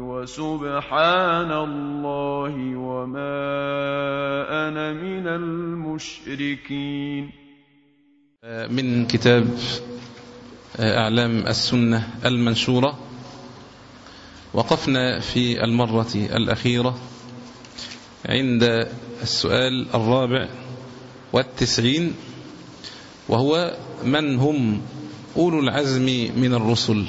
وسبحان الله وما أنا من المشركين. من كتاب أعلام السنة المنشورة. وقفنا في المرة الأخيرة عند السؤال الرابع والتسعين وهو من هم أولو العزم من الرسل؟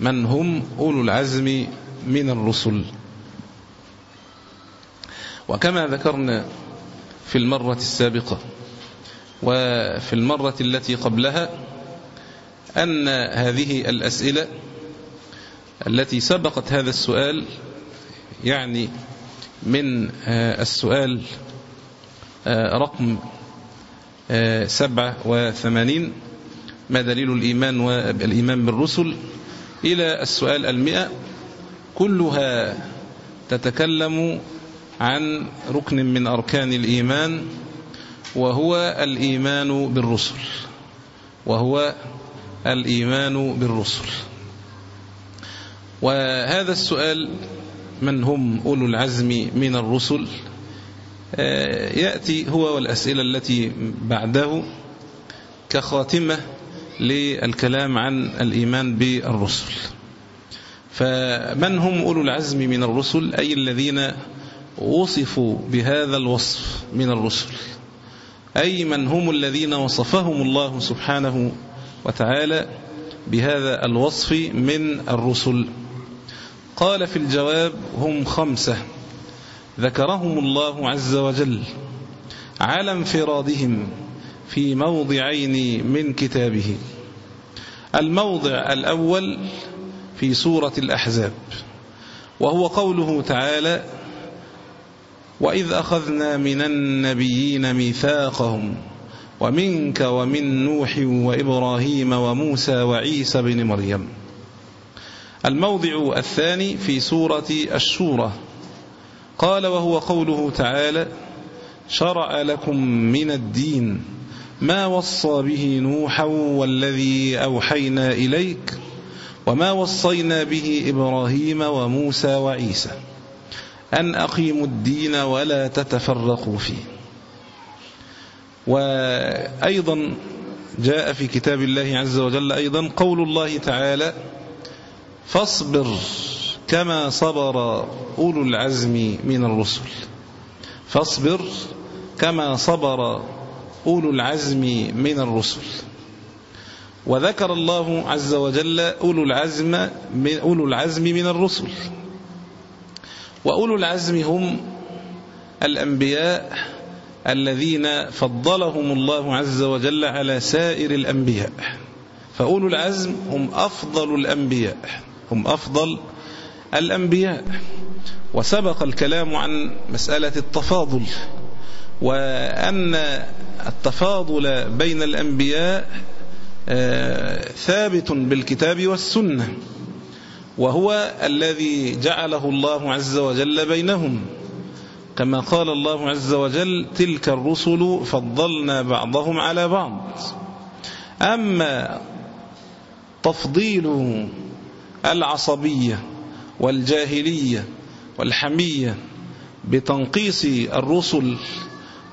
من هم أولو العزم من الرسل. وكما ذكرنا في المرة السابقة وفي المرة التي قبلها أن هذه الأسئلة التي سبقت هذا السؤال يعني من السؤال رقم سبعة وثمانين ما دليل الإيمان والإيمان بالرسل. إلى السؤال المئة. كلها تتكلم عن ركن من أركان الإيمان وهو الإيمان بالرسل. وهو الإيمان بالرسل. وهذا السؤال من هم أولو العزم من الرسل؟ يأتي هو والأسئلة التي بعده. كخاتمة للكلام عن الإيمان بالرسل. فمن هم أولو العزم من الرسل؟ أي الذين وصفوا بهذا الوصف من الرسل؟ أي من هم الذين وصفهم الله سبحانه وتعالى بهذا الوصف من الرسل؟ قال في الجواب هم خمسة. ذكرهم الله عز وجل على انفرادهم. في موضعين من كتابه. الموضع الأول في سورة الأحزاب وهو قوله تعالى وإذ أخذنا من النبيين ميثاقهم ومنك ومن نوح وإبراهيم وموسى وعيسى بن مريم. الموضع الثاني في سورة الشورى قال وهو قوله تعالى شرع لكم من الدين ما وصى به نوحا والذي أوحينا إليك وما وصينا به إبراهيم وموسى وعيسى أن أقيموا الدين ولا تتفرقوا فيه. وأيضا جاء في كتاب الله عز وجل أيضا قول الله تعالى فاصبر كما صبر أولو العزم من الرسل. فاصبر كما صبر أولو العزم من الرسل. وذكر الله عز وجل أولو العزم من, أولو العزم من الرسل. وأولو العزم هم الأنبياء الذين فضلهم الله عز وجل على سائر الأنبياء. فأولو العزم هم أفضل الأنبياء هم أفضل الأنبياء. وسبق الكلام عن مسألة التفاضل. وأن التفاضل بين الأنبياء ثابت بالكتاب والسنة وهو الذي جعله الله عز وجل بينهم. كما قال الله عز وجل تلك الرسل فضلنا بعضهم على بعض. أما تفضيل العصبية والجاهلية والحمية بتنقيص الرسل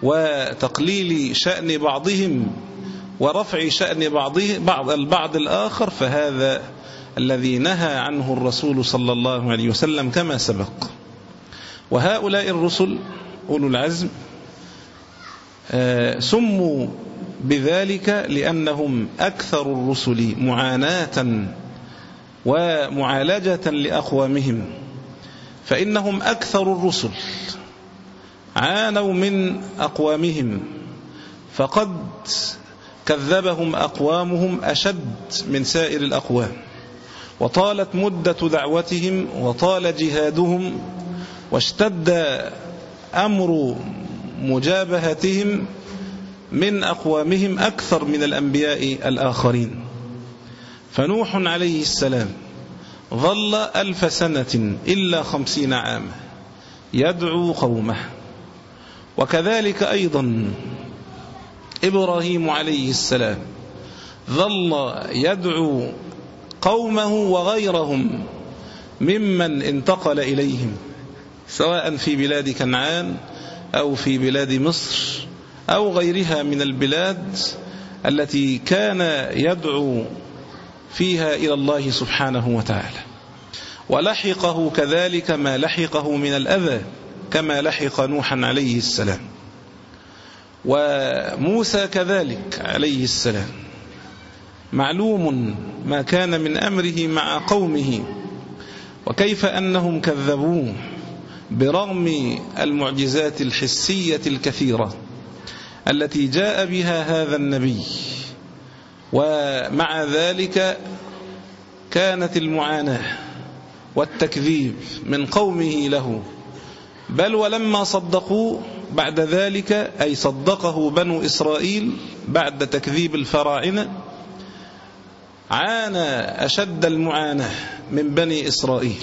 وتقليل شأن بعضهم ورفع شأن بعضه بعض البعض الآخر فهذا الذي نهى عنه الرسول صلى الله عليه وسلم كما سبق. وهؤلاء الرسل أولو العزم سموا بذلك لأنهم أكثر الرسل معاناة ومعالجة لأقوامهم فإنهم أكثر الرسل. عانوا من أقوامهم فقد كذبهم أقوامهم أشد من سائر الأقوام. وطالت مدة دعوتهم وطال جهادهم واشتد أمر مجابهتهم من أقوامهم أكثر من الأنبياء الآخرين. فنوح عليه السلام ظل ألف سنة إلا خمسين عاما يدعو قومه. وكذلك أيضا إبراهيم عليه السلام ظل يدعو قومه وغيرهم ممن انتقل إليهم سواء في بلاد كنعان أو في بلاد مصر أو غيرها من البلاد التي كان يدعو فيها إلى الله سبحانه وتعالى. ولحقه كذلك ما لحقه من الأذى. كما لحق نوحا عليه السلام. وموسى كذلك عليه السلام. معلوم ما كان من أمره مع قومه وكيف أنهم كذبوه برغم المعجزات الحسية الكثيرة التي جاء بها هذا النبي. ومع ذلك كانت المعاناة والتكذيب من قومه له. بل ولما صدقوا بعد ذلك أي صدقه بنو إسرائيل بعد تكذيب الفراعنة عانى أشد المعاناة من بني إسرائيل.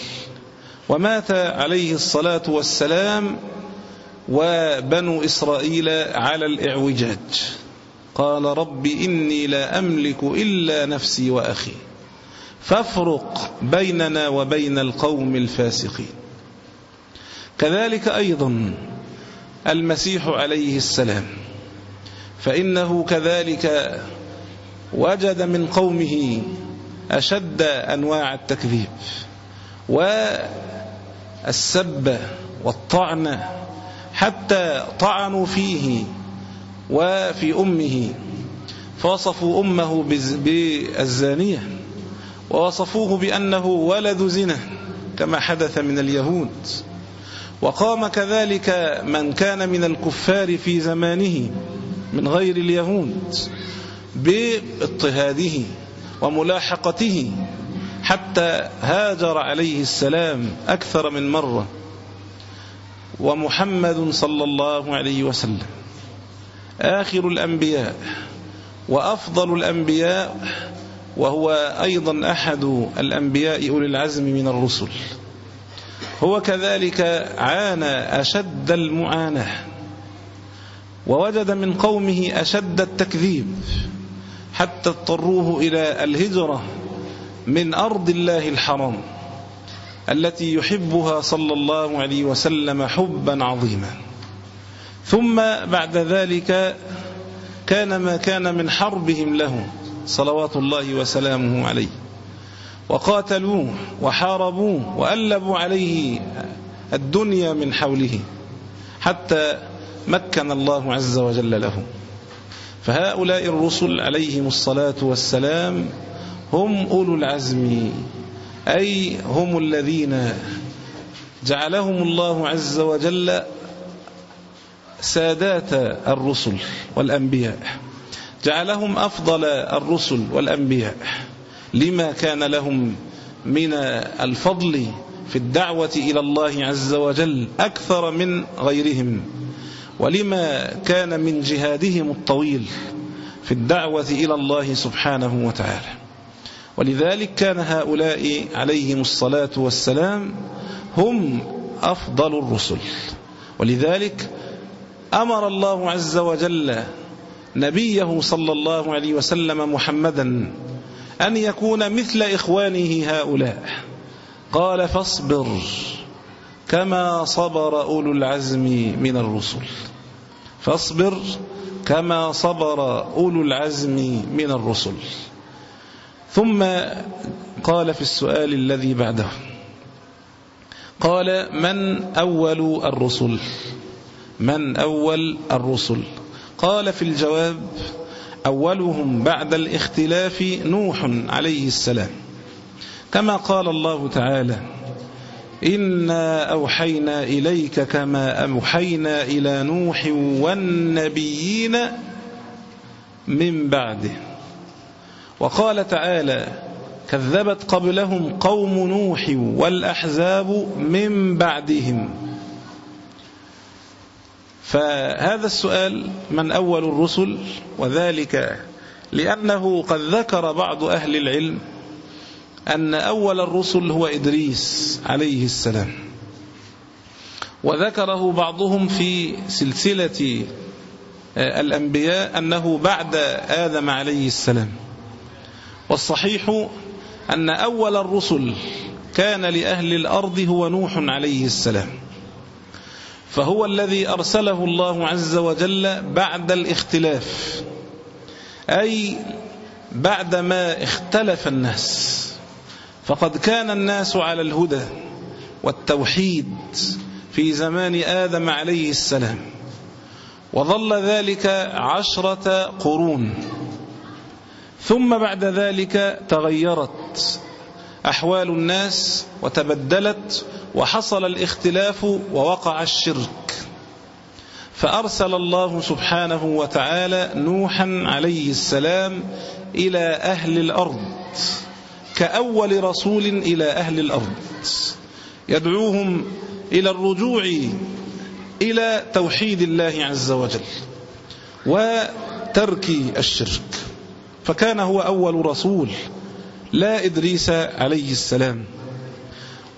ومات عليه الصلاة والسلام وبنو إسرائيل على الإعوجاج. قال رب إني لا أملك إلا نفسي وأخي فافرق بيننا وبين القوم الفاسقين. كذلك أيضا المسيح عليه السلام فإنه كذلك وجد من قومه أشد أنواع التكذيب والسب والطعن حتى طعنوا فيه وفي أمه فوصفوا أمه بالزانية ووصفوه بأنه ولد زنا كما حدث من اليهود. وقام كذلك من كان من الكفار في زمانه من غير اليهود باضطهاده وملاحقته حتى هاجر عليه السلام أكثر من مرة ومحمد صلى الله عليه وسلم. آخر الأنبياء وأفضل الأنبياء وهو أيضا أحد الأنبياء أولي العزم من الرسل. هو كذلك عانى أشد المعاناة ووجد من قومه أشد التكذيب حتى اضطروه إلى الهجرة من أرض الله الحرام التي يحبها صلى الله عليه وسلم حبا عظيما. ثم بعد ذلك كان ما كان من حربهم له صلوات الله وسلامه عليه. وقاتلوه وحاربوه وألبوا عليه الدنيا من حوله حتى مكن الله عز وجل له. فهؤلاء الرسل عليهم الصلاة والسلام هم أولو العزم أي هم الذين جعلهم الله عز وجل سادات الرسل والأنبياء. جعلهم أفضل الرسل والأنبياء. لما كان لهم من الفضل في الدعوة إلى الله عز وجل أكثر من غيرهم. ولما كان من جهادهم الطويل في الدعوة إلى الله سبحانه وتعالى. ولذلك كان هؤلاء عليهم الصلاة والسلام هم أفضل الرسل. ولذلك أمر الله عز وجل نبيه صلى الله عليه وسلم محمدا أن يكون مثل إخوانه هؤلاء. قال فاصبر كما صبر أولو العزم من الرسل. فاصبر كما صبر أولو العزم من الرسل. ثم قال في السؤال الذي بعده. قال من أول الرسل؟ من أول الرسل؟ قال في الجواب أولهم بعد الاختلاف نوح عليه السلام. كما قال الله تعالى إنا أوحينا إليك كما أوحينا إلى نوح والنبيين من بعده. وقال تعالى كذبت قبلهم قوم نوح والأحزاب من بعدهم. فهذا السؤال من أول الرسل وذلك لأنه قد ذكر بعض أهل العلم أن أول الرسل هو إدريس عليه السلام وذكره بعضهم في سلسلة الأنبياء أنه بعد آدم عليه السلام والصحيح أن أول الرسل كان لأهل الأرض هو نوح عليه السلام فهو الذي أرسله الله عز وجل بعد الاختلاف أي بعدما اختلف الناس. فقد كان الناس على الهدى والتوحيد في زمان آدم عليه السلام وظل ذلك عشرة قرون ثم بعد ذلك تغيرت. أحوال الناس وتبدلت وحصل الاختلاف ووقع الشرك. فأرسل الله سبحانه وتعالى نوحا عليه السلام إلى أهل الأرض كأول رسول إلى أهل الأرض. يدعوهم إلى الرجوع إلى توحيد الله عز وجل وترك الشرك. فكان هو أول رسول لا إدريس عليه السلام.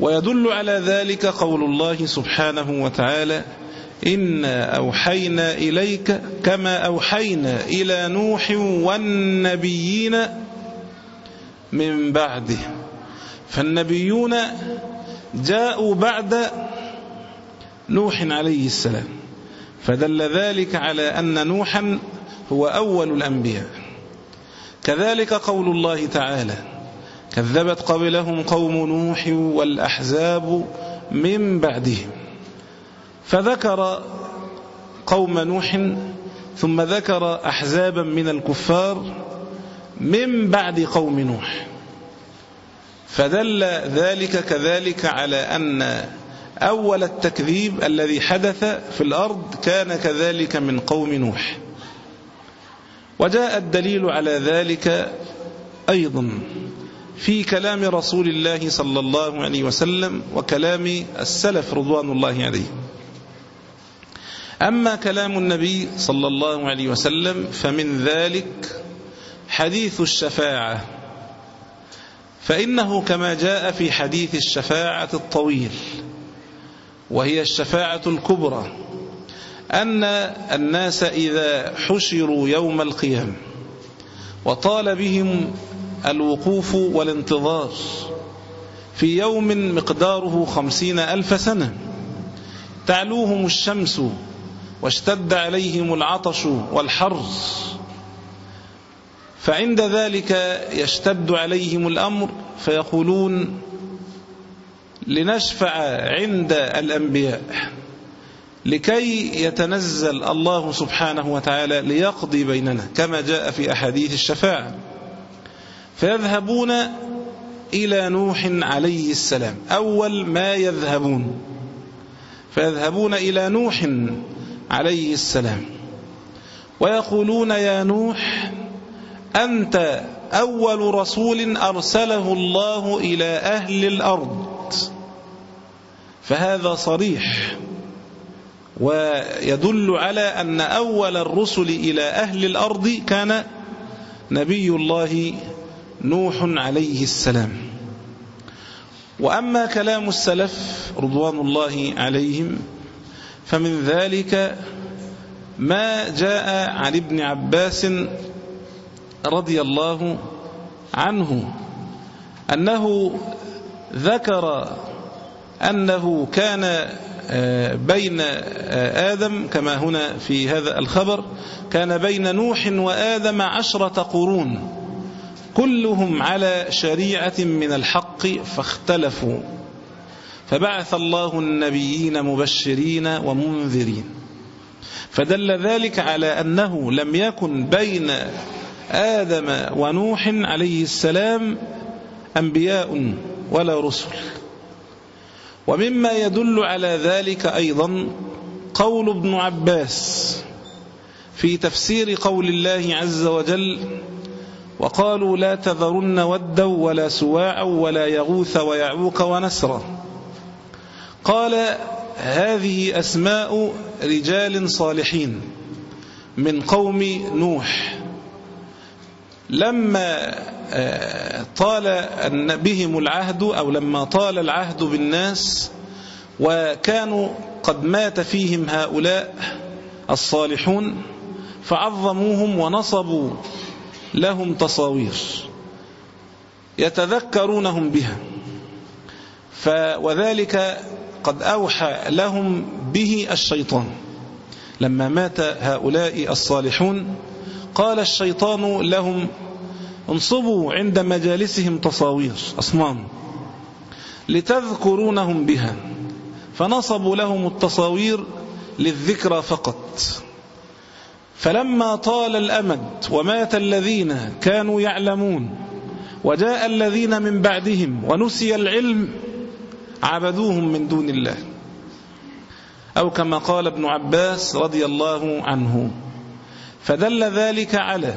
ويدل على ذلك قول الله سبحانه وتعالى إنا أوحينا إليك كما أوحينا إلى نوح والنبيين من بعده. فالنبيون جاءوا بعد نوح عليه السلام. فدل ذلك على أن نوحا هو أول الأنبياء. كذلك قول الله تعالى كذبت قبلهم قوم نوح والأحزاب من بعدهم. فذكر قوم نوح ثم ذكر أحزابا من الكفار من بعد قوم نوح. فدل ذلك كذلك على أن أول التكذيب الذي حدث في الأرض كان كذلك من قوم نوح. وجاء الدليل على ذلك أيضا. في كلام رسول الله صلى الله عليه وسلم وكلام السلف رضوان الله عليه. أما كلام النبي صلى الله عليه وسلم فمن ذلك حديث الشفاعة. فإنه كما جاء في حديث الشفاعة الطويل وهي الشفاعة الكبرى أن الناس إذا حشروا يوم القيامة وطال بهم الوقوف والانتظار في يوم مقداره خمسين ألف سنة. تعلوهم الشمس واشتد عليهم العطش والحر فعند ذلك يشتد عليهم الأمر فيقولون لنشفع عند الأنبياء لكي يتنزل الله سبحانه وتعالى ليقضي بيننا كما جاء في أحاديث الشفاعة. فيذهبون إلى نوح عليه السلام. أول ما يذهبون. فيذهبون إلى نوح عليه السلام. ويقولون يا نوح أنت أول رسول أرسله الله إلى أهل الأرض. فهذا صريح. ويدل على أن أول الرسل إلى أهل الأرض كان نبي الله نوح عليه السلام. وأما كلام السلف رضوان الله عليهم فمن ذلك ما جاء عن ابن عباس رضي الله عنه أنه ذكر أنه كان آه، بين آه، آدم كما هنا في هذا الخبر كان بين نوح وآدم عشرة قرون. كلهم على شريعة من الحق فاختلفوا. فبعث الله النبيين مبشرين ومنذرين. فدل ذلك على أنه لم يكن بين آدم ونوح عليه السلام أنبياء ولا رسل. ومما يدل على ذلك أيضا قول ابن عباس في تفسير قول الله عز وجل وقالوا لا تذرن ودا ولا سواعا ولا يغوث ويعوك ونسرا. قال هذه أسماء رجال صالحين من قوم نوح. لما آه، طال بهم العهد أو لما طال العهد بالناس وكانوا قد مات فيهم هؤلاء الصالحون فعظموهم ونصبوا. لهم تصاوير يتذكرونهم بها. وذلك قد أوحى لهم به الشيطان. لما مات هؤلاء الصالحون قال الشيطان لهم انصبوا عند مجالسهم تصاوير أصنام لتذكرونهم بها. فنصبوا لهم التصاوير للذكرى فقط. فلما طال الأمد ومات الذين كانوا يعلمون وجاء الذين من بعدهم ونسي العلم عبدوهم من دون الله. أو كما قال ابن عباس رضي الله عنه فدل ذلك على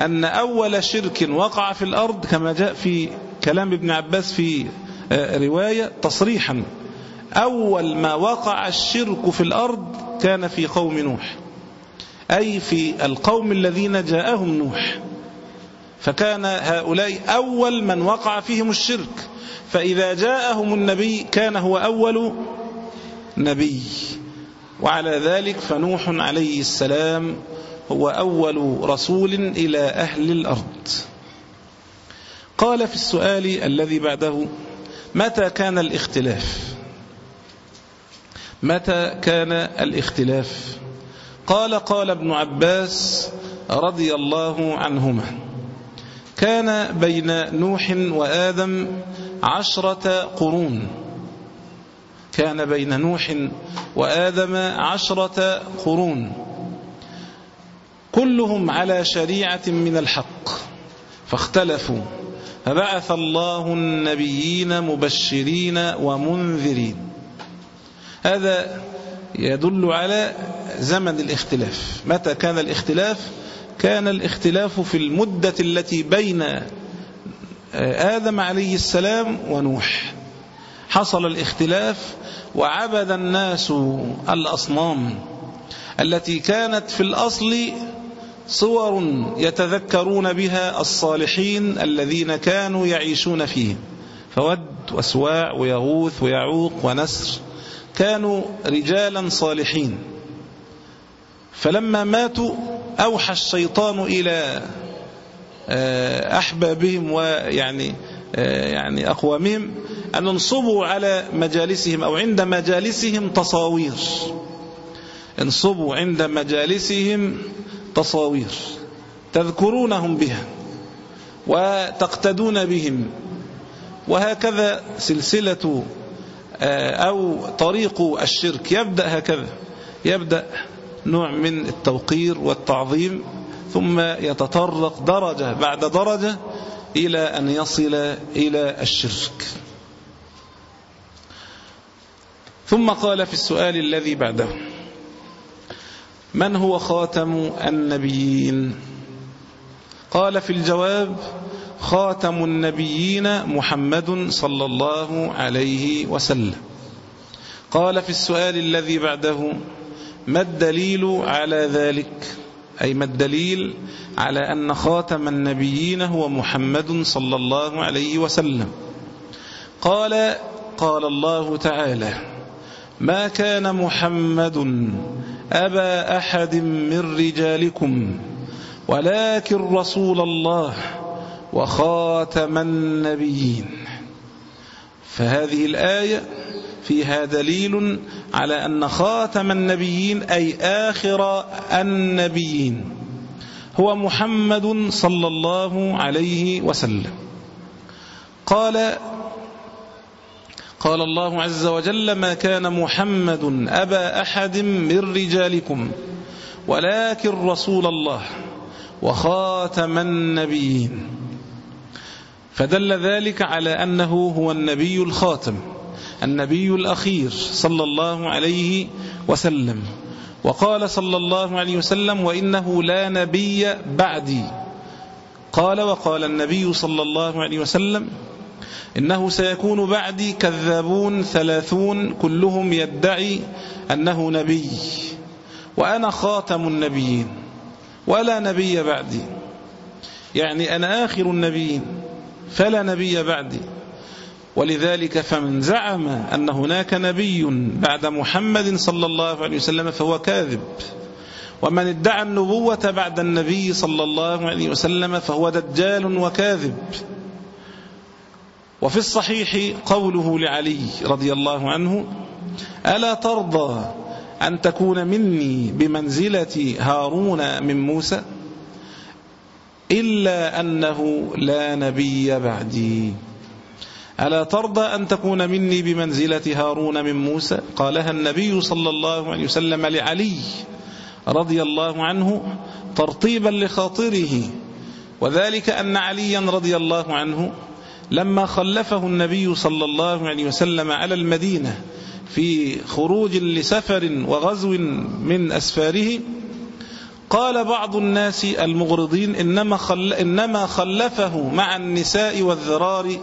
أن أول شرك وقع في الأرض كما جاء في كلام ابن عباس في آه، رواية تصريحا أول ما وقع الشرك في الأرض كان في قوم نوح. أي في القوم الذين جاءهم نوح. فكان هؤلاء أول من وقع فيهم الشرك. فإذا جاءهم النبي كان هو أول نبي. وعلى ذلك فنوح عليه السلام هو أول رسول إلى أهل الأرض. قال في السؤال الذي بعده متى كان الاختلاف؟ متى كان الاختلاف؟ قال قال ابن عباس رضي الله عنهما كان بين نوح وآدم عشرة قرون. كان بين نوح وآدم عشرة قرون. كلهم على شريعة من الحق. فاختلفوا. فبعث الله النبيين مبشرين ومنذرين. هذا يدل على زمن الاختلاف. متى كان الاختلاف؟ كان الاختلاف في المدة التي بين آدم عليه السلام ونوح. حصل الاختلاف وعبد الناس الأصنام التي كانت في الأصل صور يتذكرون بها الصالحين الذين كانوا يعيشون فيه. فود وسواع ويغوث ويعوق ونسر. كانوا رجالا صالحين. فلما ماتوا أوحى الشيطان إلى آه، أحبابهم ويعني آه، يعني أقوامهم أن انصبوا على مجالسهم أو عند مجالسهم تصاوير. انصبوا عند مجالسهم تصاوير. تذكرونهم بها وتقتدون بهم. وهكذا سلسلة أو طريق الشرك. يبدأ هكذا. يبدأ نوع من التوقير والتعظيم ثم يتطرق درجة بعد درجة إلى أن يصل إلى الشرك. ثم قال في السؤال الذي بعده من هو خاتم النبيين؟ قال في الجواب خاتم النبيين محمد صلى الله عليه وسلم. قال في السؤال الذي بعده ما الدليل على ذلك؟ أي ما الدليل على أن خاتم النبيين هو محمد صلى الله عليه وسلم؟ قال قال الله تعالى ما كان محمد أبا أحد من رجالكم ولكن رسول الله وخاتم النبيين. فهذه الآية فيها دليل على أن خاتم النبيين أي آخر النبيين هو محمد صلى الله عليه وسلم. قال قال الله عز وجل ما كان محمد أبا أحد من رجالكم ولكن رسول الله وخاتم النبيين فدل ذلك على أنه هو النبي الخاتم النبي الأخير صلى الله عليه وسلم. وقال صلى الله عليه وسلم وإنه لا نبي بعدي. قال وقال النبي صلى الله عليه وسلم إنه سيكون بعدي كذابون ثلاثون كلهم يدعي أنه نبي. وأنا خاتم النبيين ولا نبي بعدي. يعني أنا آخر النبيين. فلا نبي بعدي. ولذلك فمن زعم أن هناك نبي بعد محمد صلى الله عليه وسلم فهو كاذب. ومن ادعى النبوة بعد النبي صلى الله عليه وسلم فهو دجال وكاذب. وفي الصحيح قوله لعلي رضي الله عنه ألا ترضى أن تكون مني بمنزلة هارون من موسى؟ إلا أنه لا نبي بعدي. ألا ترضى أن تكون مني بمنزلة هارون من موسى؟ قالها النبي صلى الله عليه وسلم لعلي رضي الله عنه ترطيبا لخاطره. وذلك أن عليا رضي الله عنه لما خلفه النبي صلى الله عليه وسلم على المدينة في خروج لسفر وغزو من أسفاره قال بعض الناس المغرضين إنما, خل إنما خلفه مع النساء والذرار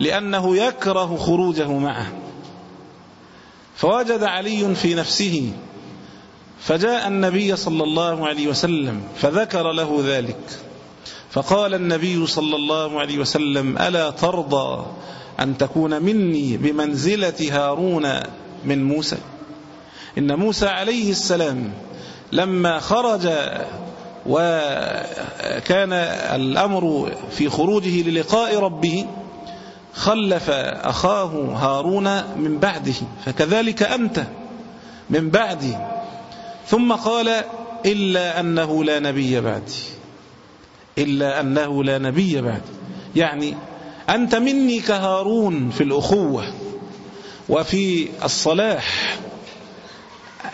لأنه يكره خروجه معه. فوجد علي في نفسه فجاء النبي صلى الله عليه وسلم فذكر له ذلك. فقال النبي صلى الله عليه وسلم ألا ترضى أن تكون مني بمنزلة هارون من موسى؟ إن موسى عليه السلام لما خرج وكان الأمر في خروجه للقاء ربه خلف أخاه هارون من بعده فكذلك أنت من بعدي ثم قال إلا أنه لا نبي بعدي. إلا أنه لا نبي بعدي. يعني أنت مني كهارون في الأخوة وفي الصلاح.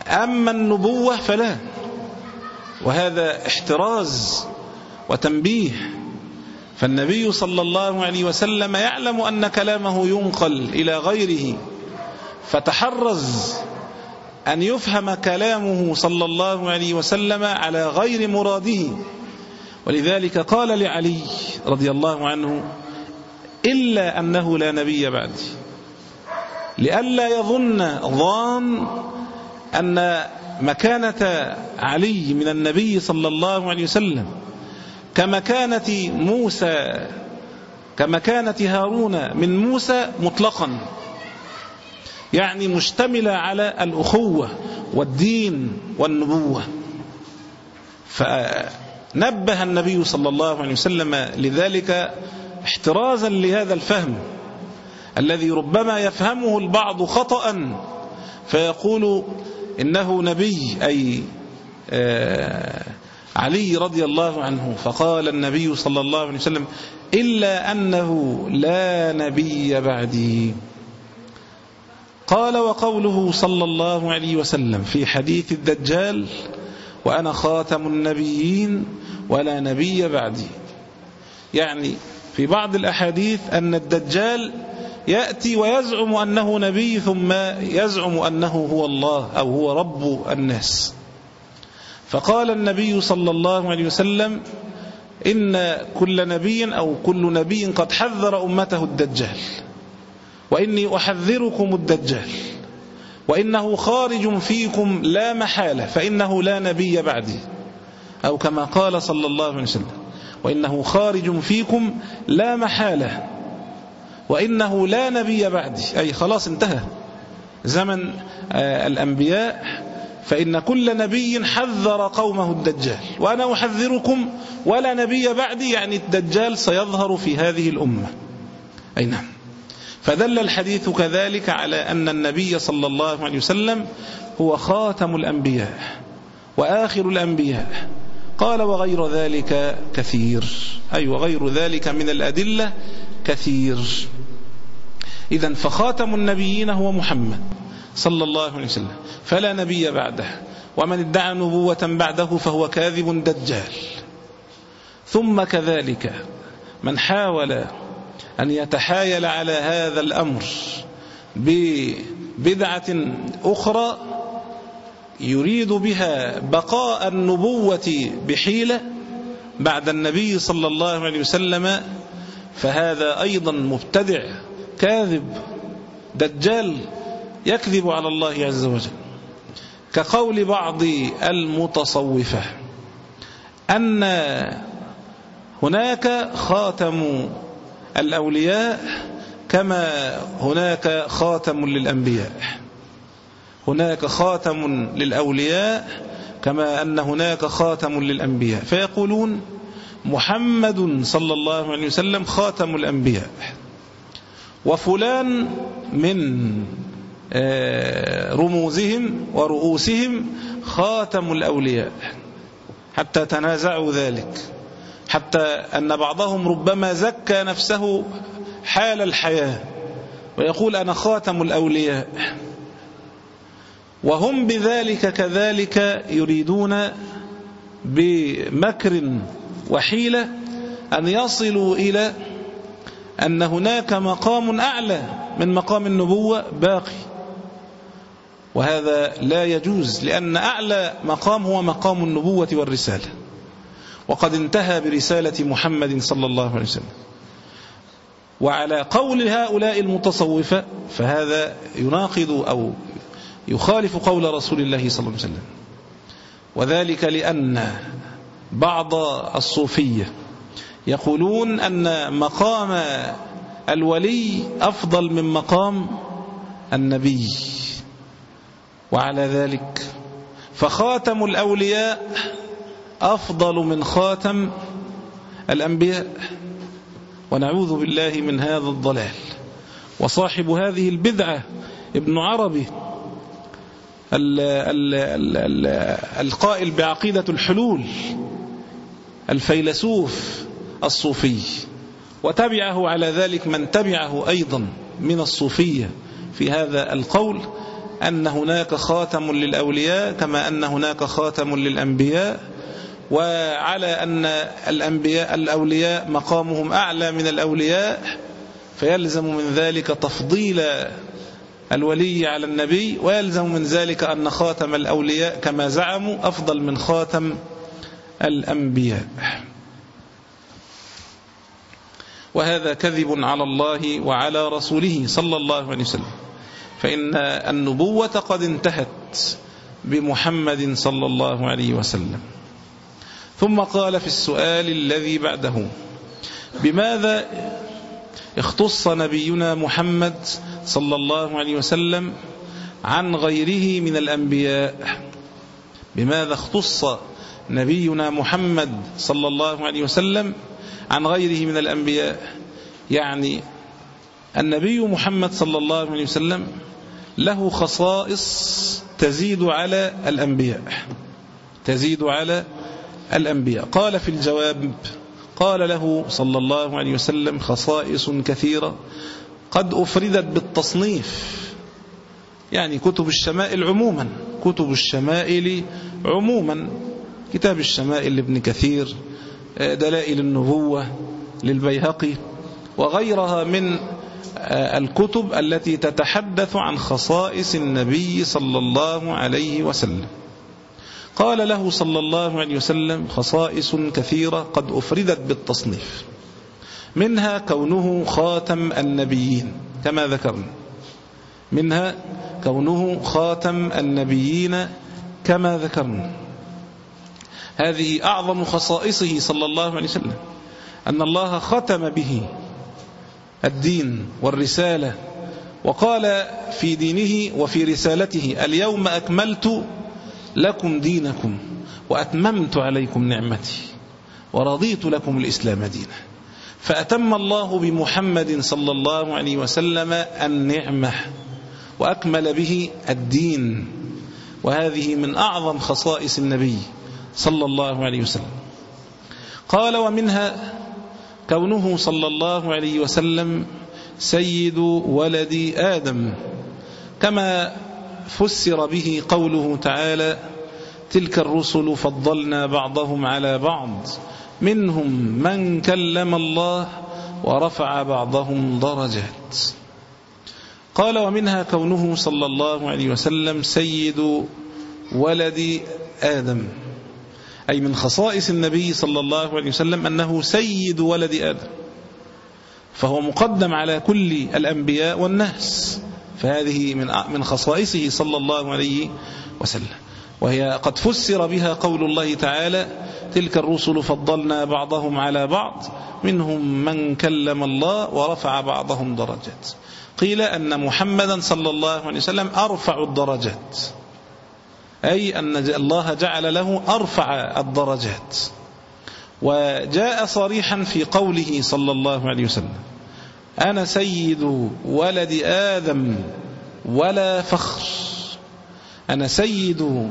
أما النبوة فلا. وهذا احتراز وتنبيه. فالنبي صلى الله عليه وسلم يعلم أن كلامه ينقل إلى غيره. فتحرز أن يفهم كلامه صلى الله عليه وسلم على غير مراده. ولذلك قال لعلي رضي الله عنه إلا أنه لا نبي بعد لئلا يظن ظان أن مكانة علي من النبي صلى الله عليه وسلم كمكانة موسى كمكانة هارون من موسى مطلقا يعني مشتملة على الأخوة والدين والنبوة. فنبه النبي صلى الله عليه وسلم لذلك احترازا لهذا الفهم الذي ربما يفهمه البعض خطأ فيقول إنه نبي أي آه علي رضي الله عنه فقال النبي صلى الله عليه وسلم إلا أنه لا نبي بعدي. قال وقوله صلى الله عليه وسلم في حديث الدجال وأنا خاتم النبيين ولا نبي بعدي. يعني في بعض الأحاديث أن الدجال يأتي ويزعم أنه نبي ثم يزعم أنه هو الله أو هو رب الناس. فقال النبي صلى الله عليه وسلم إن كل نبي أو كل نبي قد حذر أمته الدجال وإني أحذركم الدجال وإنه خارج فيكم لا محالة فإنه لا نبي بعدي أو كما قال صلى الله عليه وسلم وإنه خارج فيكم لا محالة. وإنه لا نبي بعدي أي خلاص انتهى. زمن الأنبياء فإن كل نبي حذر قومه الدجال. وأنا أحذركم ولا نبي بعدي يعني الدجال سيظهر في هذه الأمة. أي نعم. فدل الحديث كذلك على أن النبي صلى الله عليه وسلم هو خاتم الأنبياء وآخر الأنبياء. قال وغير ذلك كثير. أي وغير ذلك من الأدلة كثير. إذا فخاتم النبيين هو محمد صلى الله عليه وسلم فلا نبي بعده ومن ادعى نبوة بعده فهو كاذب دجال. ثم كذلك من حاول أن يتحايل على هذا الأمر ببدعة أخرى يريد بها بقاء النبوة بحيلة بعد النبي صلى الله عليه وسلم فهذا أيضا مبتدع كاذب دجال يكذب على الله عز وجل. كقول بعض المتصوفة أن هناك خاتم الأولياء كما هناك خاتم للأنبياء. هناك خاتم للأولياء كما أن هناك خاتم للأنبياء. فيقولون محمد صلى الله عليه وسلم خاتم الأنبياء. وفلان من آه، رموزهم ورؤوسهم خاتم الأولياء. حتى تنازعوا ذلك. حتى أن بعضهم ربما زكى نفسه حال الحياة. ويقول أنا خاتم الأولياء. وهم بذلك كذلك يريدون بمكر وحيلة أن يصلوا إلى أن هناك مقام أعلى من مقام النبوة باقي. وهذا لا يجوز لأن أعلى مقام هو مقام النبوة والرسالة. وقد انتهى برسالة محمد صلى الله عليه وسلم. وعلى قول هؤلاء المتصوفة فهذا يناقض أو يخالف قول رسول الله صلى الله عليه وسلم. وذلك لأن بعض الصوفية يقولون أن مقام الولي أفضل من مقام النبي وعلى ذلك فخاتم الأولياء أفضل من خاتم الأنبياء ونعوذ بالله من هذا الضلال وصاحب هذه البدعة ابن عربي ال ال ال ال القائل بعقيدة الحلول الفيلسوف الصوفي وتبعه على ذلك من تبعه أيضا من الصوفية. في هذا القول أن هناك خاتم للأولياء كما أن هناك خاتم للأنبياء وعلى أن الأنبياء الأولياء مقامهم أعلى من الأولياء فيلزم من ذلك تفضيل الولي على النبي ويلزم من ذلك أن خاتم الأولياء كما زعموا أفضل من خاتم الأنبياء. وهذا كذب على الله وعلى رسوله صلى الله عليه وسلم. فإن النبوة قد انتهت بمحمد صلى الله عليه وسلم. ثم قال في السؤال الذي بعده بماذا اختص نبينا محمد صلى الله عليه وسلم عن غيره من الأنبياء؟ بماذا اختص نبينا محمد صلى الله عليه وسلم عن غيره من الأنبياء. يعني النبي محمد صلى الله عليه وسلم له خصائص تزيد على الأنبياء. تزيد على الأنبياء. قال في الجواب قال له صلى الله عليه وسلم خصائص كثيرة قد أفردت بالتصنيف. يعني كتب الشمائل عموما كتب الشمائل عموما. كتاب الشمائل لابن كثير دلائل النبوة للبيهقي وغيرها من الكتب التي تتحدث عن خصائص النبي صلى الله عليه وسلم. قال له صلى الله عليه وسلم خصائص كثيرة قد أفردت بالتصنيف منها كونه خاتم النبيين كما ذكرنا منها كونه خاتم النبيين كما ذكرنا. هذه أعظم خصائصه صلى الله عليه وسلم. أن الله ختم به الدين والرسالة وقال في دينه وفي رسالته اليوم أكملت لكم دينكم وأتممت عليكم نعمتي ورضيت لكم الإسلام دينا. فأتم الله بمحمد صلى الله عليه وسلم النعمة وأكمل به الدين. وهذه من أعظم خصائص النبي. صلى الله عليه وسلم. قال ومنها كونه صلى الله عليه وسلم سيد ولد آدم كما فسر به قوله تعالى تلك الرسل فضلنا بعضهم على بعض منهم من كلم الله ورفع بعضهم درجات. قال ومنها كونه صلى الله عليه وسلم سيد ولد آدم. أي من خصائص النبي صلى الله عليه وسلم أنه سيد ولد آدم. فهو مقدم على كل الأنبياء والناس. فهذه من من خصائصه صلى الله عليه وسلم. وهي قد فسر بها قول الله تعالى تلك الرسل فضلنا بعضهم على بعض منهم من كلم الله ورفع بعضهم درجات. قيل أن محمدا صلى الله عليه وسلم أرفع الدرجات. أي أن الله جعل له أرفع الدرجات وجاء صريحا في قوله صلى الله عليه وسلم أنا سيد ولد آدم ولا فخر أنا سيد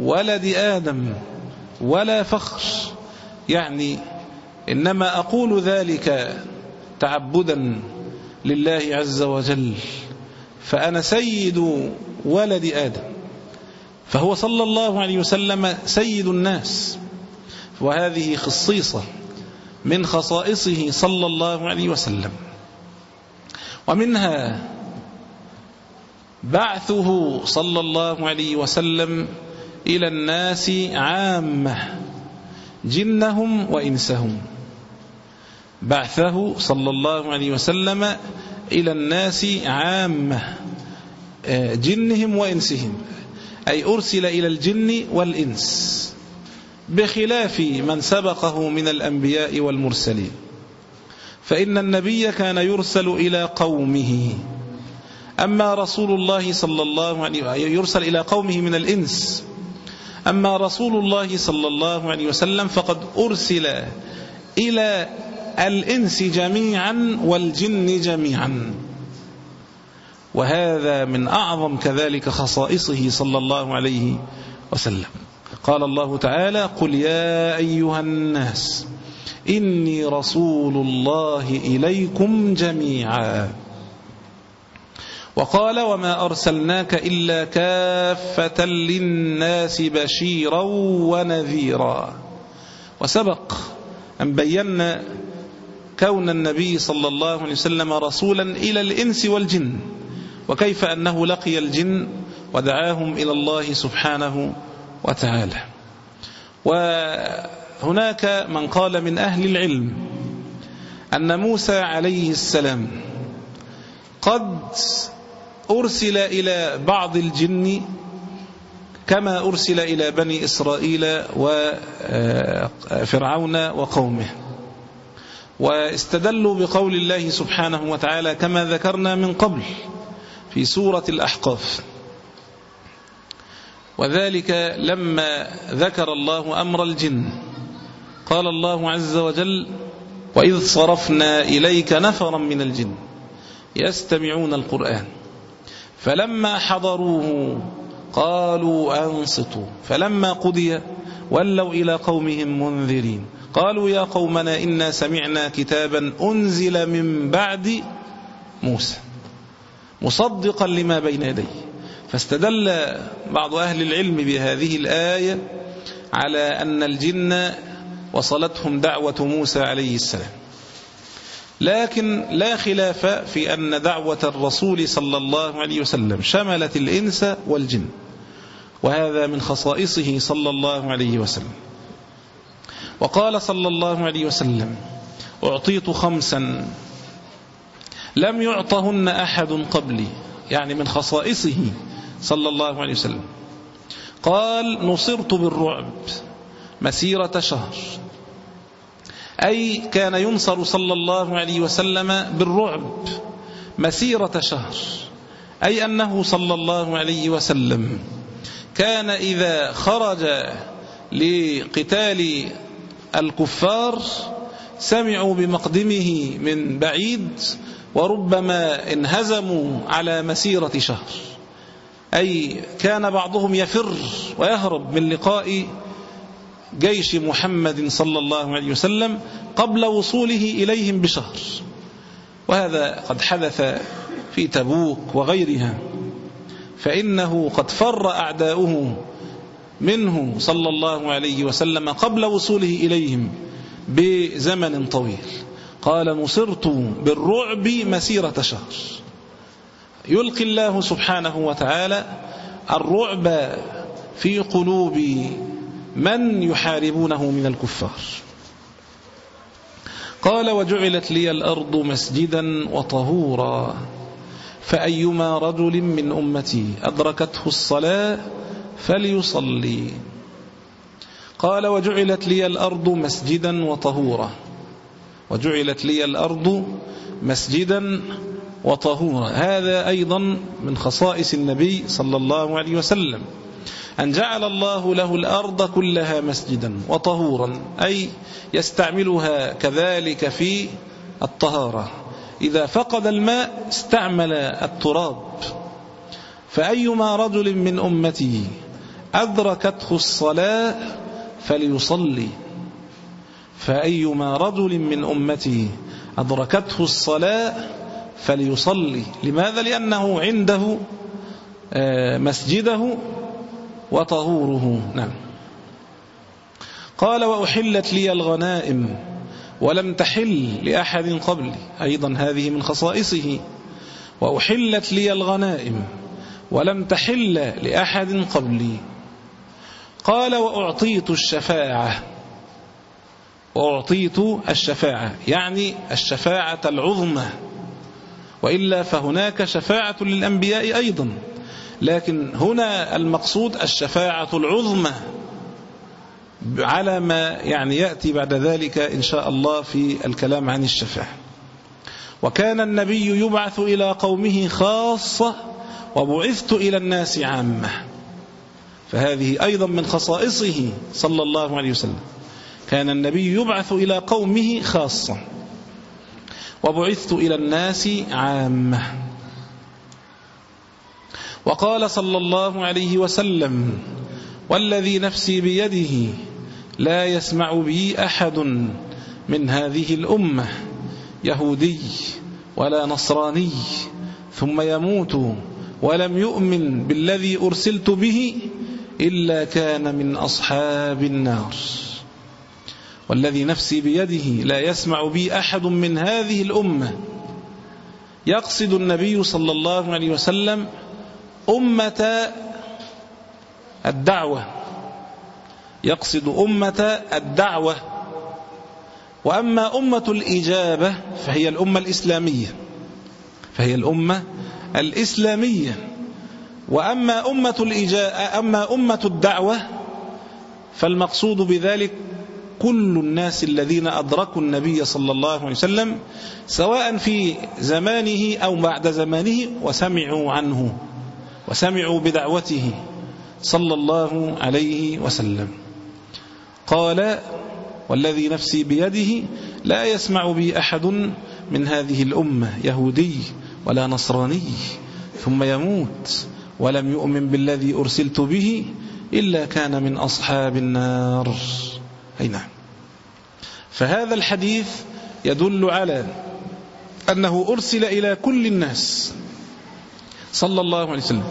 ولد آدم ولا فخر. يعني إنما أقول ذلك تعبدا لله عز وجل فأنا سيد ولد آدم. فهو صلى الله عليه وسلم سيد الناس. وهذه خصيصة من خصائصه صلى الله عليه وسلم. ومنها بعثه صلى الله عليه وسلم إلى الناس عامة جنهم وإنسهم. بعثه صلى الله عليه وسلم إلى الناس عامة جنهم وإنسهم. أي أرسل إلى الجن والإنس بخلاف من سبقه من الأنبياء والمرسلين. فإن النبي كان يرسل إلى قومه. أما رسول الله صلى الله عليه وسلم يرسل إلى قومه من الإنس. أما رسول الله صلى الله عليه وسلم فقد أرسل إلى الإنس جميعا والجن جميعا. وهذا من أعظم كذلك خصائصه صلى الله عليه وسلم. قال الله تعالى قل يا أيها الناس إني رسول الله إليكم جميعا. وقال وما أرسلناك إلا كافة للناس بشيرا ونذيرا. وسبق أن بينا كون النبي صلى الله عليه وسلم رسولا إلى الإنس والجن. وكيف أنه لقي الجن ودعاهم إلى الله سبحانه وتعالى. وهناك من قال من أهل العلم أن موسى عليه السلام قد أرسل إلى بعض الجن كما أرسل إلى بني إسرائيل وفرعون وقومه واستدلوا بقول الله سبحانه وتعالى كما ذكرنا من قبل. في سورة الأحقاف. وذلك لما ذكر الله أمر الجن. قال الله عز وجل وإذ صرفنا إليك نفرا من الجن يستمعون القرآن. فلما حضروه قالوا أنصتوا. فلما قضي ولوا إلى قومهم منذرين. قالوا يا قومنا إنا سمعنا كتابا أنزل من بعد موسى. مصدقا لما بين يديه فاستدل بعض أهل العلم بهذه الآية على أن الجن وصلتهم دعوة موسى عليه السلام. لكن لا خلاف في أن دعوة الرسول صلى الله عليه وسلم شملت الإنس والجن وهذا من خصائصه صلى الله عليه وسلم. وقال صلى الله عليه وسلم أعطيت خمسا لم يعطهن أحد قبلي يعني من خصائصه صلى الله عليه وسلم. قال نصرت بالرعب مسيرة شهر. أي كان ينصر صلى الله عليه وسلم بالرعب مسيرة شهر. أي أنه صلى الله عليه وسلم كان إذا خرج لقتال الكفار سمعوا بمقدمه من بعيد وربما انهزموا على مسيرة شهر. أي كان بعضهم يفر ويهرب من لقاء جيش محمد صلى الله عليه وسلم قبل وصوله إليهم بشهر. وهذا قد حدث في تبوك وغيرها. فإنه قد فر أعداؤه منه صلى الله عليه وسلم قبل وصوله إليهم بزمن طويل. قال نصرت بالرعب مسيرة شهر. يلقي الله سبحانه وتعالى الرعب في قلوب من يحاربونه من الكفار. قال وجعلت لي الأرض مسجدا وطهورا فأيما رجل من أمتي أدركته الصلاة فليصلي. قال وجعلت لي الأرض مسجدا وطهورا وجعلت لي الأرض مسجدا وطهورا. هذا أيضا من خصائص النبي صلى الله عليه وسلم. أن جعل الله له الأرض كلها مسجدا وطهورا أي يستعملها كذلك في الطهارة. إذا فقد الماء استعمل التراب. فأيما رجل من أمتي أدركته الصلاة فليصلي. فأيما رجل من أمتي أدركته الصلاة فليصلي. لماذا؟ لأنه عنده آه، مسجده وطهوره. نعم. قال وأحلت لي الغنائم ولم تحل لأحد قبلي. أيضا هذه من خصائصه. وأحلت لي الغنائم ولم تحل لأحد قبلي. قال وأعطيت الشفاعة وأعطيت الشفاعة يعني الشفاعة العظمى. وإلا فهناك شفاعة للأنبياء أيضا لكن هنا المقصود الشفاعة العظمى على ما يعني يأتي بعد ذلك إن شاء الله في الكلام عن الشفاعة. وكان النبي يبعث إلى قومه خاصة وبعثت إلى الناس عامة. فهذه أيضا من خصائصه صلى الله عليه وسلم. كان النبي يبعث إلى قومه خاصة. وبعثت إلى الناس عامة. وقال صلى الله عليه وسلم والذي نفسي بيده لا يسمع بي أحد من هذه الأمة يهودي ولا نصراني ثم يموت ولم يؤمن بالذي أرسلت به إلا كان من أصحاب النار. والذي نفسي بيده لا يسمع بي أحد من هذه الأمة. يقصد النبي صلى الله عليه وسلم أمة الدعوة. يقصد أمة الدعوة. وأما أمة الإجابة فهي الأمة الإسلامية. فهي الأمة الإسلامية. وأما أمة, الإجابة أما أمة الدعوة فالمقصود بذلك كل الناس الذين أدركوا النبي صلى الله عليه وسلم سواء في زمانه أو بعد زمانه وسمعوا عنه وسمعوا بدعوته صلى الله عليه وسلم. قال والذي نفسي بيده لا يسمع بي أحد من هذه الأمة يهودي ولا نصراني ثم يموت ولم يؤمن بالذي أرسلت به إلا كان من أصحاب النار. أي نعم. فهذا الحديث يدل على أنه أرسل إلى كل الناس صلى الله عليه وسلم.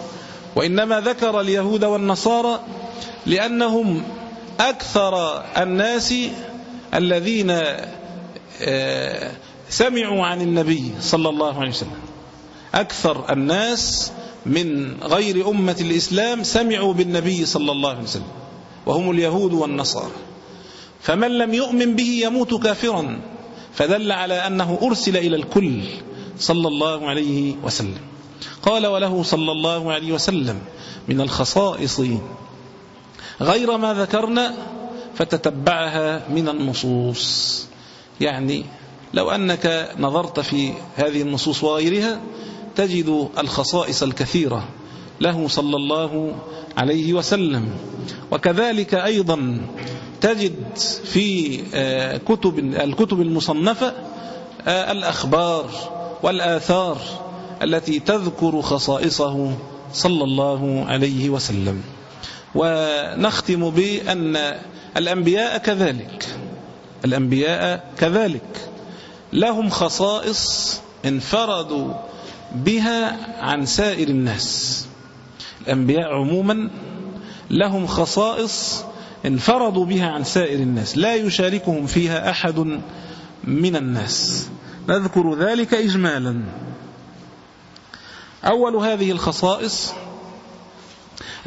وإنما ذكر اليهود والنصارى لأنهم أكثر الناس الذين آه، سمعوا عن النبي صلى الله عليه وسلم. أكثر الناس من غير أمة الإسلام سمعوا بالنبي صلى الله عليه وسلم. وهم اليهود والنصارى. فمن لم يؤمن به يموت كافرا. فدل على أنه أرسل إلى الكل صلى الله عليه وسلم. قال وله صلى الله عليه وسلم من الخصائص غير ما ذكرنا فتتبعها من النصوص. يعني لو أنك نظرت في هذه النصوص وغيرها تجد الخصائص الكثيرة. له صلى الله عليه وسلم. وكذلك أيضا تجد في آه، كتب الكتب المصنفة آه، الأخبار والآثار التي تذكر خصائصه صلى الله عليه وسلم. ونختم بأن الأنبياء كذلك الأنبياء كذلك لهم خصائص انفردوا بها عن سائر الناس. الأنبياء عموما لهم خصائص انفردوا بها عن سائر الناس لا يشاركهم فيها أحد من الناس. نذكر ذلك إجمالا. أول هذه الخصائص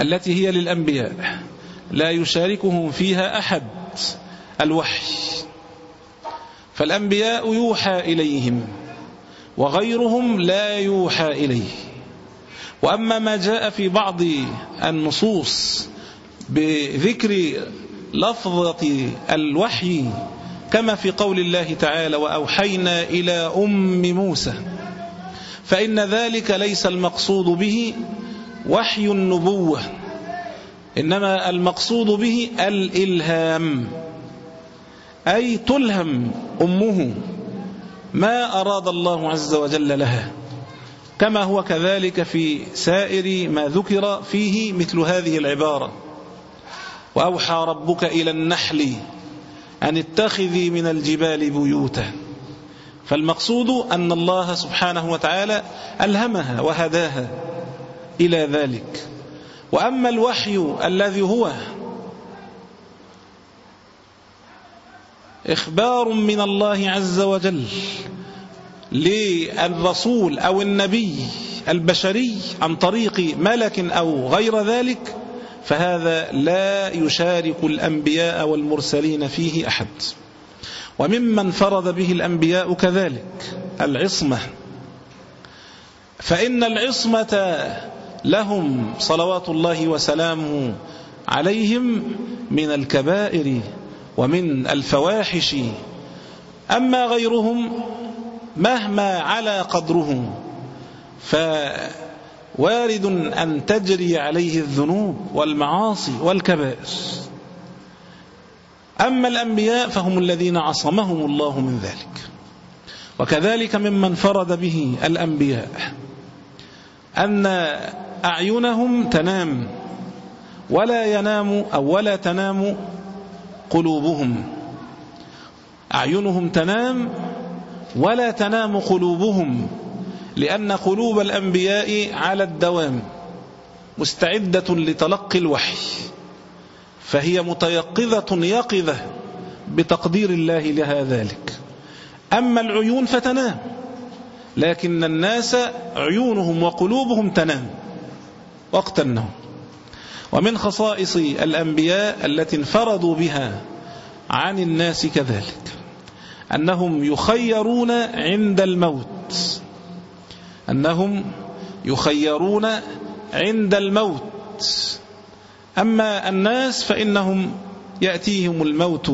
التي هي للأنبياء لا يشاركهم فيها أحد الوحي. فالأنبياء يوحى إليهم وغيرهم لا يوحى إليه. وأما ما جاء في بعض النصوص بذكر لفظة الوحي كما في قول الله تعالى وأوحينا إلى أم موسى فإن ذلك ليس المقصود به وحي النبوة إنما المقصود به الإلهام أي تلهم أمه ما أراد الله عز وجل لها. كما هو كذلك في سائر ما ذكر فيه مثل هذه العبارة. وأوحى ربك إلى النحل أن اتخذي من الجبال بيوتا. فالمقصود أن الله سبحانه وتعالى ألهمها وهداها إلى ذلك. وأما الوحي الذي هو إخبار من الله عز وجل للرسول أو النبي البشري عن طريق ملك أو غير ذلك فهذا لا يشارك الأنبياء والمرسلين فيه أحد. وممن فرض به الأنبياء كذلك العصمة. فإن العصمة لهم صلوات الله وسلامه عليهم من الكبائر ومن الفواحش. أما غيرهم مهما على قدره. فوارد أن تجري عليه الذنوب والمعاصي والكبائر أما الأنبياء فهم الذين عصمهم الله من ذلك. وكذلك ممن فرد به الأنبياء. أن أعينهم تنام. ولا ينام أو ولا تنام قلوبهم. أعينهم تنام ولا تنام قلوبهم لأن قلوب الأنبياء على الدوام مستعدة لتلقي الوحي فهي متيقظة يقظة بتقدير الله لها ذلك. أما العيون فتنام لكن الناس عيونهم وقلوبهم تنام وقت النوم. ومن خصائص الأنبياء التي انفردوا بها عن الناس كذلك. أنهم يخيرون عند الموت. أنهم يخيرون عند الموت. أما الناس فإنهم يأتيهم الموت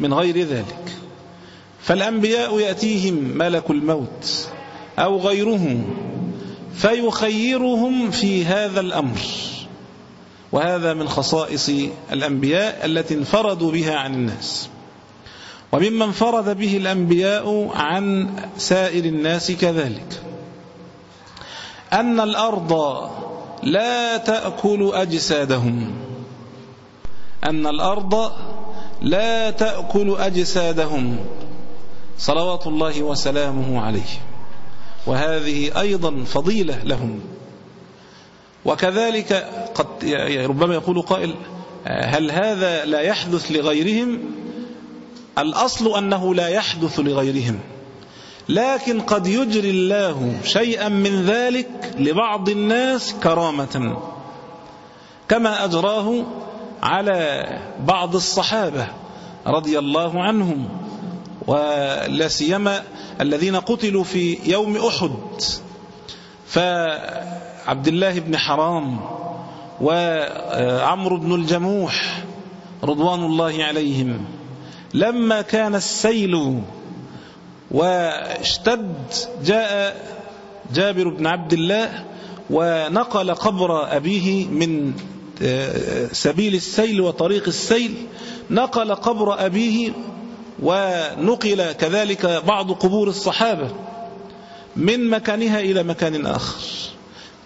من غير ذلك. فالأنبياء يأتيهم ملك الموت أو غيره فيخيرهم في هذا الأمر. وهذا من خصائص الأنبياء التي انفردوا بها عن الناس. وممن انفرد به الأنبياء عن سائر الناس كذلك. أن الأرض لا تأكل أجسادهم. أن الأرض لا تأكل أجسادهم. صلوات الله وسلامه عليه. وهذه أيضا فضيلة لهم. وكذلك قد ربما يقول قائل هل هذا لا يحدث لغيرهم؟ الأصل أنه لا يحدث لغيرهم لكن قد يجري الله شيئا من ذلك لبعض الناس كرامة كما أجراه على بعض الصحابة رضي الله عنهم ولا سيما الذين قتلوا في يوم أحد فعبد الله بن حرام وعمرو بن الجموح رضوان الله عليهم لما كان السيل واشتد جاء جابر بن عبد الله ونقل قبر أبيه من سبيل السيل وطريق السيل نقل قبر أبيه ونقل كذلك بعض قبور الصحابة من مكانها إلى مكان آخر.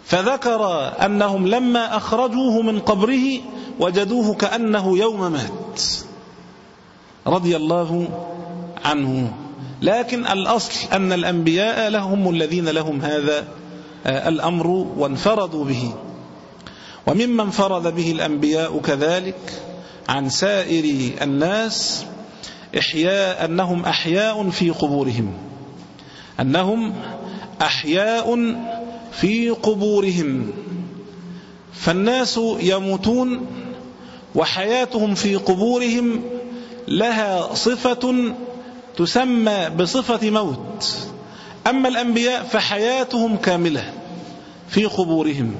فذكر أنهم لما أخرجوه من قبره وجدوه كأنه يوم مات. رضي الله عنه. لكن الأصل أن الأنبياء لهم الذين لهم هذا الأمر وانفردوا به. وممن فرض به الأنبياء كذلك عن سائر الناس إحياء أنهم أحياء في قبورهم. أنهم أحياء في قبورهم. فالناس يموتون وحياتهم في قبورهم لها صفة تسمى بصفة موت. أما الأنبياء فحياتهم كاملة في قبورهم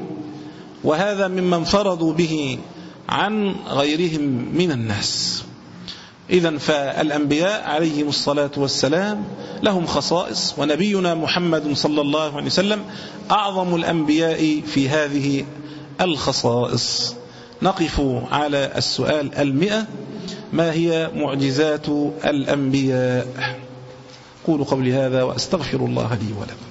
وهذا مما انفردوا به عن غيرهم من الناس. إذا فالأنبياء عليهم الصلاة والسلام لهم خصائص ونبينا محمد صلى الله عليه وسلم أعظم الأنبياء في هذه الخصائص. نقف على السؤال المئة. ما هي معجزات الأنبياء؟ قولوا قولي هذا وأستغفر الله لي ولكم.